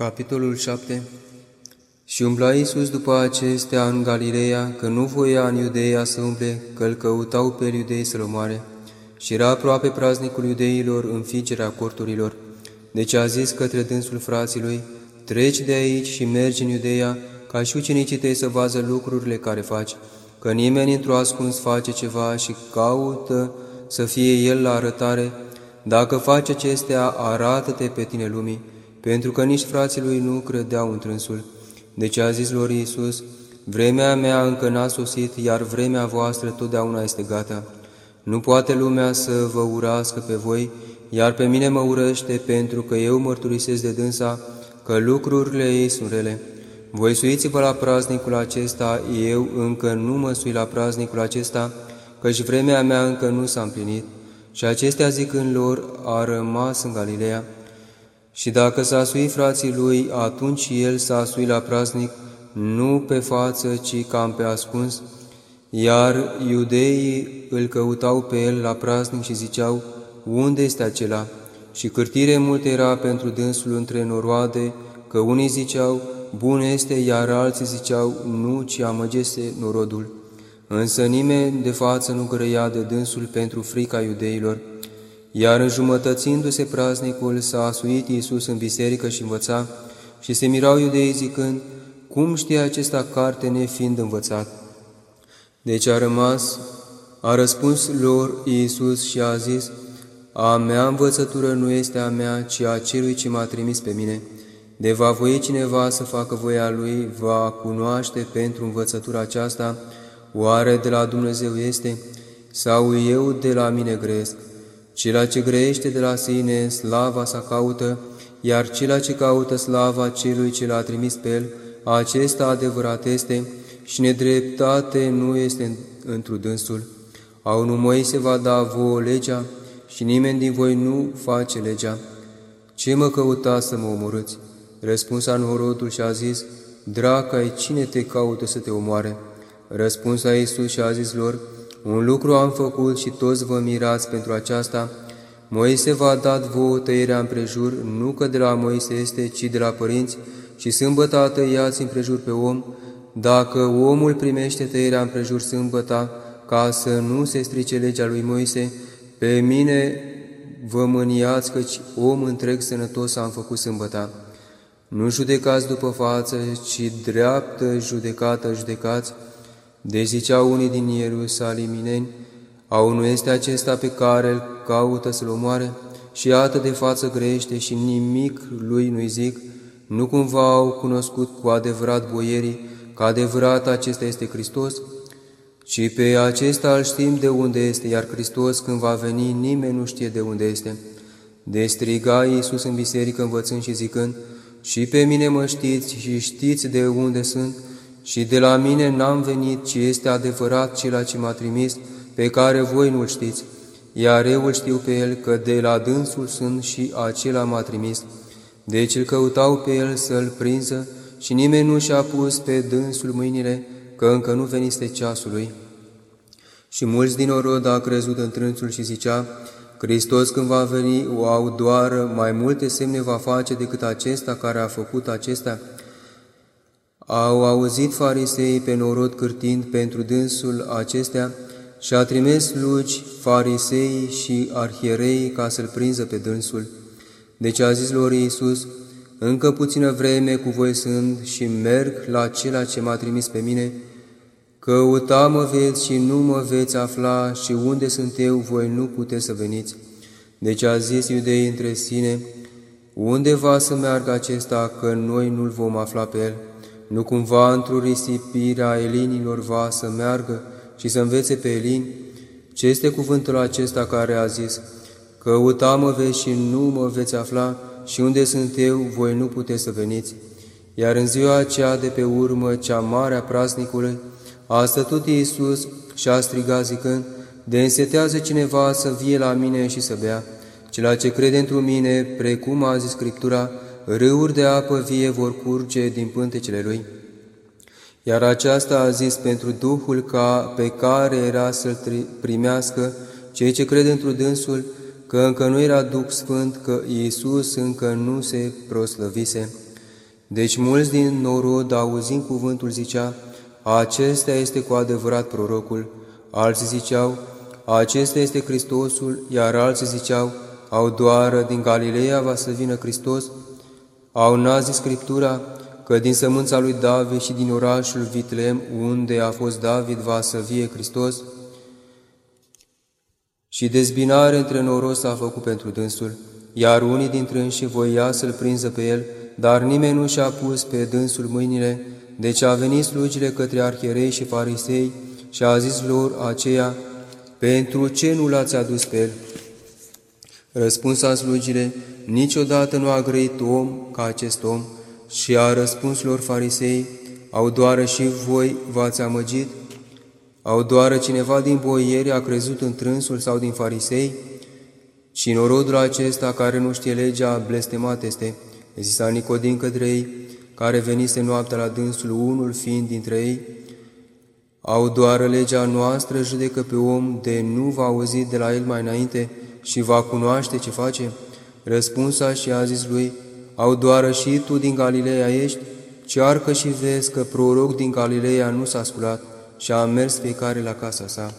Capitolul 7 Și umbla Iisus după acestea în Galileea, că nu voia în Iudeea să umble, că îl căutau pe iudei să-l omoare. Și era aproape praznicul iudeilor în figerea corturilor. Deci a zis către dânsul frațilui, Treci de aici și mergi în Iudeea, ca și ucenicii tăi să vază lucrurile care faci, că nimeni într-o ascuns face ceva și caută să fie el la arătare. Dacă faci acestea, arată-te pe tine lumii, pentru că nici frații lui nu credeau în trânsul. Deci a zis lor Iisus, Vremea mea încă n-a sosit, iar vremea voastră totdeauna este gata. Nu poate lumea să vă urască pe voi, iar pe mine mă urăște, pentru că eu mărturisesc de dânsa că lucrurile ei sunt rele. Voi suiți-vă la praznicul acesta, eu încă nu mă sui la praznicul acesta, căci vremea mea încă nu s-a împlinit. Și acestea zicând lor, a rămas în Galileea. Și dacă s-a suit frații lui, atunci el s-a suit la praznic, nu pe față, ci cam pe ascuns, iar iudeii îl căutau pe el la praznic și ziceau, unde este acela? Și cârtire mult era pentru dânsul între noroade, că unii ziceau, bun este, iar alții ziceau, nu, ci amăgese norodul. Însă nimeni de față nu grăia de dânsul pentru frica iudeilor, iar înjumătățindu-se praznicul, s-a asuit Iisus în biserică și învăța, și se mirau iudeii zicând, cum știe acesta carte nefiind învățat? Deci a rămas, a răspuns lor Iisus și a zis, A mea învățătură nu este a mea, ci a celui ce m-a trimis pe mine. De va voi cineva să facă voia lui, va cunoaște pentru învățătura aceasta, oare de la Dumnezeu este, sau eu de la mine gresc? Cela ce grește de la sine, slava sa caută, iar cela ce caută slava celui ce l-a trimis pe el, acesta adevărat este și nedreptate nu este întru dânsul. A unul Moise va da vouă legea și nimeni din voi nu face legea. Ce mă căuta să mă omorâți? Răspunsa Norodul și a zis, Dracai, cine te caută să te omoare? Răspunsa Iisus și a zis lor, un lucru am făcut și toți vă mirați pentru aceasta. Moise v-a dat vouă tăierea împrejur, nu că de la Moise este, ci de la părinți, și sâmbăta tăiați împrejur pe om. Dacă omul primește tăierea împrejur sâmbăta, ca să nu se strice legea lui Moise, pe mine vă mâniați căci om întreg sănătos am făcut sâmbăta. Nu judecați după față, ci dreaptă judecată judecați, de ziceau unii din Ierusalimini, au nu este acesta pe care îl caută să-l omoare? Și iată de față grește și nimic lui nu-i zic, nu cumva au cunoscut cu adevărat boierii că adevărat acesta este Hristos? Ci pe acesta îl știm de unde este, iar Hristos când va veni nimeni nu știe de unde este. De striga Iisus în biserică învățând și zicând, și pe mine mă știți și știți de unde sunt, și de la mine n-am venit, ci este adevărat cel ce m-a trimis, pe care voi nu-l știți, iar eu îl știu pe el, că de la dânsul sunt și acela m-a trimis. Deci îl căutau pe el să-l prinză și nimeni nu și-a pus pe dânsul mâinile, că încă nu veniste ceasul lui. Și mulți din orod a crezut în trânsul și zicea, Hristos când va veni o au doar mai multe semne va face decât acesta care a făcut acestea, au auzit farisei pe norod cârtind pentru dânsul acestea și a trimis slugi farisei și arhierei ca să-l prinză pe dânsul. Deci a zis lor Iisus, încă puțină vreme cu voi sunt și merg la cela ce m-a trimis pe mine, căuta mă veți și nu mă veți afla și unde sunt eu, voi nu puteți să veniți. Deci a zis iudeii între sine, unde va să meargă acesta, că noi nu-l vom afla pe el? Nu cumva într-o risipire a elinilor va să meargă și să învețe pe elini? Ce este cuvântul acesta care a zis, Căuta-mă veți și nu mă veți afla și unde sunt eu, voi nu puteți să veniți. Iar în ziua aceea de pe urmă, cea mare a praznicului, a stătut Iisus și a strigat zicând, De însetează cineva să vie la mine și să bea. Cela ce crede într mine, precum a zis Scriptura, râuri de apă vie vor curge din pântecele lui. Iar aceasta a zis pentru Duhul ca pe care era să-l primească cei ce cred într dânsul, că încă nu era Duh Sfânt, că Iisus încă nu se proslăvise. Deci mulți din norod, auzind cuvântul, zicea, acesta este cu adevărat prorocul. Alții ziceau, acesta este Hristosul, iar alții ziceau, au doar din Galileea va să vină Hristos. Au nazi Scriptura că din sămânța lui David și din orașul Vitlem, unde a fost David, va să vie Hristos. Și dezbinare între noros s-a făcut pentru dânsul, iar unii dintre înși voia să-l prinză pe el, dar nimeni nu și-a pus pe dânsul mâinile, deci a venit slugile către arhierei și farisei și a zis lor aceea, Pentru ce nu l-ați adus pe el? Răspunsa slugile, niciodată nu a grăit om ca acest om, și a răspuns lor farisei, au doar și voi v-ați amăgit? Au doar cineva din boieri a crezut în trânsul sau din farisei? Și norodul acesta care nu știe legea blestemat este, zisa Nicodim către ei, care venise noaptea la dânsul, unul fiind dintre ei, au doar legea noastră judecă pe om de nu va auzi de la el mai înainte și va cunoaște ce face? Răspunsa și a zis lui, au doar și tu din Galileea ești? Cearcă și vezi că proroc din Galileea nu s-a sculat și a mers fiecare la casa sa.